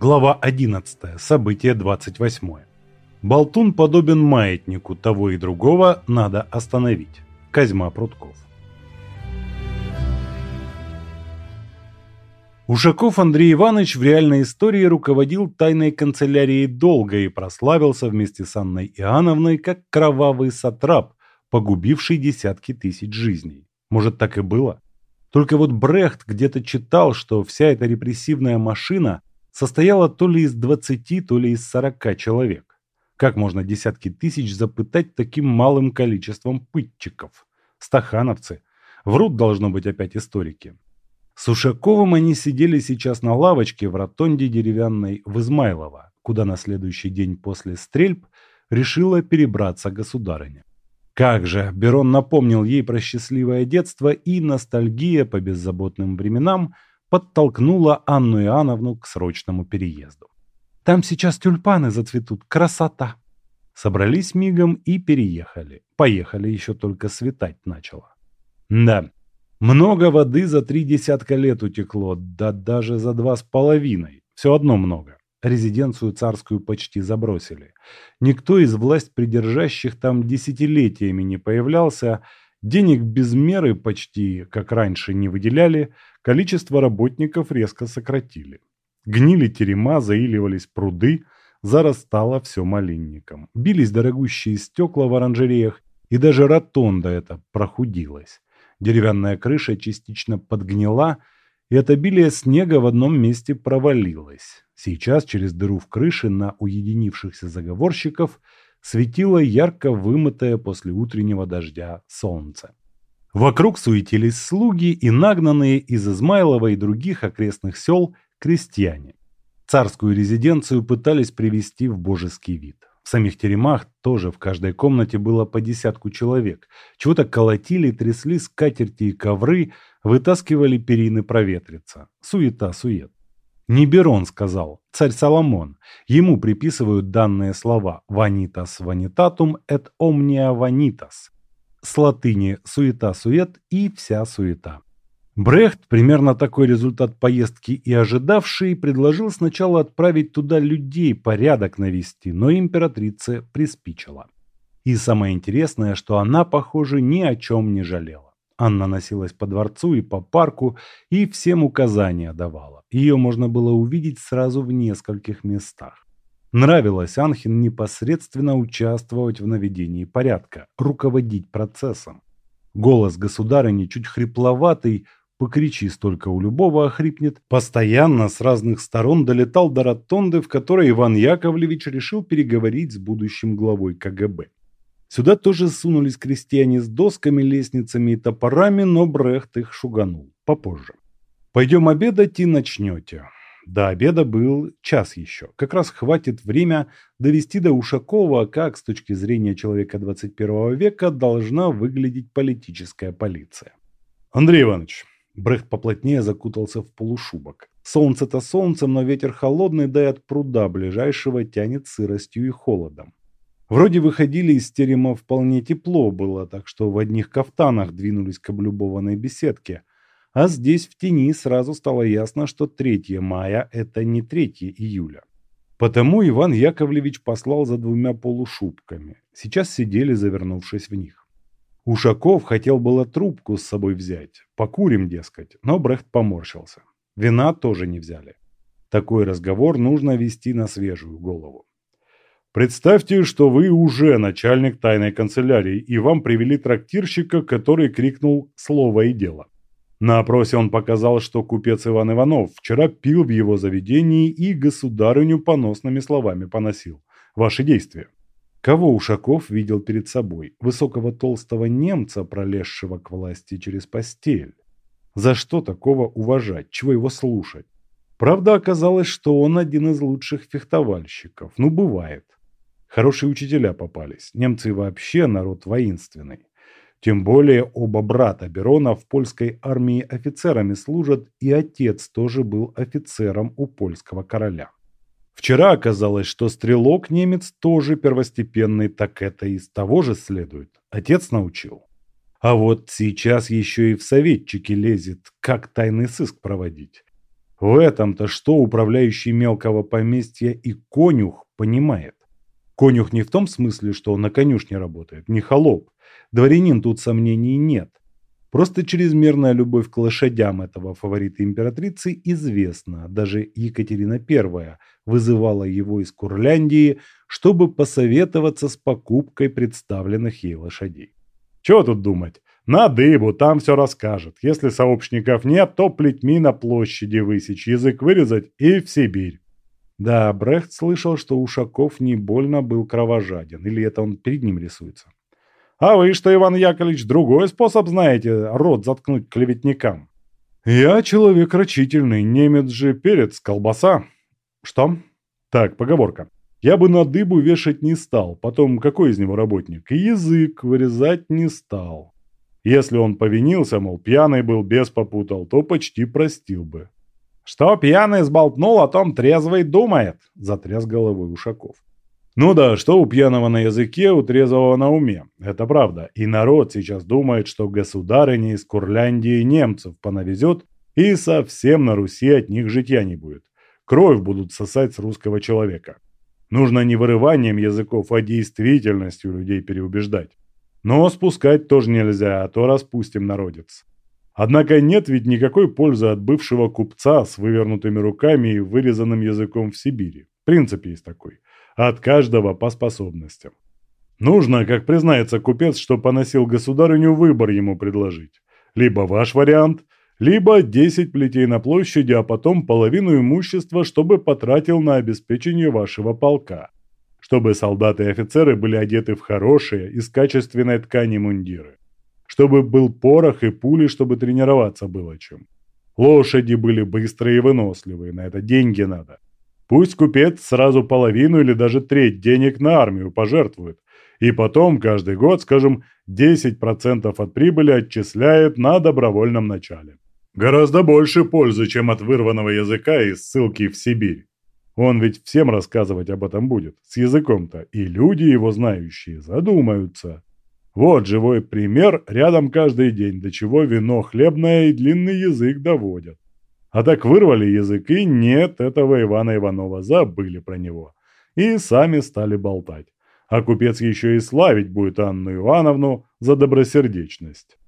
Глава 11. Событие 28. Болтун подобен маятнику, того и другого надо остановить. Козьма Прутков. Ушаков Андрей Иванович в реальной истории руководил тайной канцелярией долго и прославился вместе с Анной Иоанновной как кровавый сатрап, погубивший десятки тысяч жизней. Может, так и было? Только вот Брехт где-то читал, что вся эта репрессивная машина состояла то ли из 20, то ли из 40 человек. Как можно десятки тысяч запытать таким малым количеством пытчиков? Стахановцы. Врут, должно быть, опять историки. С Ушаковым они сидели сейчас на лавочке в ротонде деревянной в Измайлово, куда на следующий день после стрельб решила перебраться государыня. Как же, Берон напомнил ей про счастливое детство, и ностальгия по беззаботным временам подтолкнула Анну Иоанновну к срочному переезду. «Там сейчас тюльпаны зацветут, красота!» Собрались мигом и переехали. Поехали, еще только светать начало. Да, много воды за три десятка лет утекло, да даже за два с половиной. Все одно много. Резиденцию царскую почти забросили. Никто из власть придержащих там десятилетиями не появлялся, денег без меры почти, как раньше, не выделяли, количество работников резко сократили. Гнили терема, заиливались пруды, зарастало все малинником. Бились дорогущие стекла в оранжереях, и даже ротонда эта прохудилась. Деревянная крыша частично подгнила, и от обилия снега в одном месте провалилась. Сейчас через дыру в крыше на уединившихся заговорщиков светило ярко вымытое после утреннего дождя солнце. Вокруг суетились слуги и нагнанные из Измайлова и других окрестных сел крестьяне. Царскую резиденцию пытались привести в божеский вид. В самих теремах тоже в каждой комнате было по десятку человек. Чего-то колотили, трясли скатерти и ковры, вытаскивали перины проветриться. Суета-сует. Не Берон сказал, царь Соломон. Ему приписывают данные слова «vanitas vanitatum et omnia vanitas». С латыни «суета-сует» и «вся суета». Брехт, примерно такой результат поездки и ожидавший, предложил сначала отправить туда людей порядок навести, но императрица приспичила. И самое интересное, что она, похоже, ни о чем не жалела. Анна носилась по дворцу и по парку и всем указания давала. Ее можно было увидеть сразу в нескольких местах. Нравилось Анхин непосредственно участвовать в наведении порядка, руководить процессом. Голос государыни чуть хрипловатый, покричи столько у любого охрипнет, постоянно с разных сторон долетал до ротонды, в которой Иван Яковлевич решил переговорить с будущим главой КГБ. Сюда тоже сунулись крестьяне с досками, лестницами и топорами, но Брехт их шуганул. Попозже. Пойдем обедать и начнете. До обеда был час еще. Как раз хватит время довести до Ушакова, как с точки зрения человека 21 века должна выглядеть политическая полиция. Андрей Иванович, Брехт поплотнее закутался в полушубок. Солнце-то солнцем, но ветер холодный, да и от пруда ближайшего тянет сыростью и холодом. Вроде выходили из терема вполне тепло было, так что в одних кафтанах двинулись к облюбованной беседке. А здесь в тени сразу стало ясно, что 3 мая – это не 3 июля. Потому Иван Яковлевич послал за двумя полушубками. Сейчас сидели, завернувшись в них. Ушаков хотел было трубку с собой взять. Покурим, дескать, но Брехт поморщился. Вина тоже не взяли. Такой разговор нужно вести на свежую голову. Представьте, что вы уже начальник тайной канцелярии, и вам привели трактирщика, который крикнул «Слово и дело». На опросе он показал, что купец Иван Иванов вчера пил в его заведении и государыню поносными словами поносил. Ваши действия. Кого Ушаков видел перед собой? Высокого толстого немца, пролезшего к власти через постель. За что такого уважать? Чего его слушать? Правда, оказалось, что он один из лучших фехтовальщиков. Ну, бывает. Хорошие учителя попались. Немцы вообще народ воинственный. Тем более оба брата Берона в польской армии офицерами служат, и отец тоже был офицером у польского короля. Вчера оказалось, что стрелок немец тоже первостепенный, так это из того же следует. Отец научил. А вот сейчас еще и в советчики лезет, как тайный сыск проводить. В этом-то что управляющий мелкого поместья и конюх понимает? Конюх не в том смысле, что он на конюшне работает, не холоп. Дворянин тут сомнений нет. Просто чрезмерная любовь к лошадям этого фаворита императрицы известна. Даже Екатерина I вызывала его из Курляндии, чтобы посоветоваться с покупкой представленных ей лошадей. Чего тут думать? На дыбу, там все расскажет. Если сообщников нет, то плетьми на площади высечь, язык вырезать и в Сибирь. Да, Брехт слышал, что Ушаков не больно был кровожаден, или это он перед ним рисуется. А вы что, Иван Яковлевич, другой способ знаете рот заткнуть клеветникам? Я человек рачительный, немец же перец, колбаса. Что? Так, поговорка. Я бы на дыбу вешать не стал, потом какой из него работник? И язык вырезать не стал. Если он повинился, мол, пьяный был, без попутал, то почти простил бы. «Что пьяный сболтнул, о том трезвый думает», – затряс головой Ушаков. Ну да, что у пьяного на языке, у трезвого на уме. Это правда. И народ сейчас думает, что государыня из Курляндии немцев понавезет, и совсем на Руси от них житья не будет. Кровь будут сосать с русского человека. Нужно не вырыванием языков, а действительностью людей переубеждать. Но спускать тоже нельзя, а то распустим народец. Однако нет ведь никакой пользы от бывшего купца с вывернутыми руками и вырезанным языком в Сибири. Принцип есть такой. От каждого по способностям. Нужно, как признается купец, что поносил государыню, выбор ему предложить. Либо ваш вариант, либо 10 плетей на площади, а потом половину имущества, чтобы потратил на обеспечение вашего полка чтобы солдаты и офицеры были одеты в хорошие, из качественной ткани мундиры. Чтобы был порох и пули, чтобы тренироваться было чем. Лошади были быстрые и выносливые, на это деньги надо. Пусть купец сразу половину или даже треть денег на армию пожертвует, и потом каждый год, скажем, 10% от прибыли отчисляет на добровольном начале. Гораздо больше пользы, чем от вырванного языка и ссылки в Сибирь. Он ведь всем рассказывать об этом будет, с языком-то, и люди его знающие задумаются. Вот живой пример рядом каждый день, до чего вино хлебное и длинный язык доводят. А так вырвали язык, и нет этого Ивана Иванова, забыли про него. И сами стали болтать. А купец еще и славить будет Анну Ивановну за добросердечность.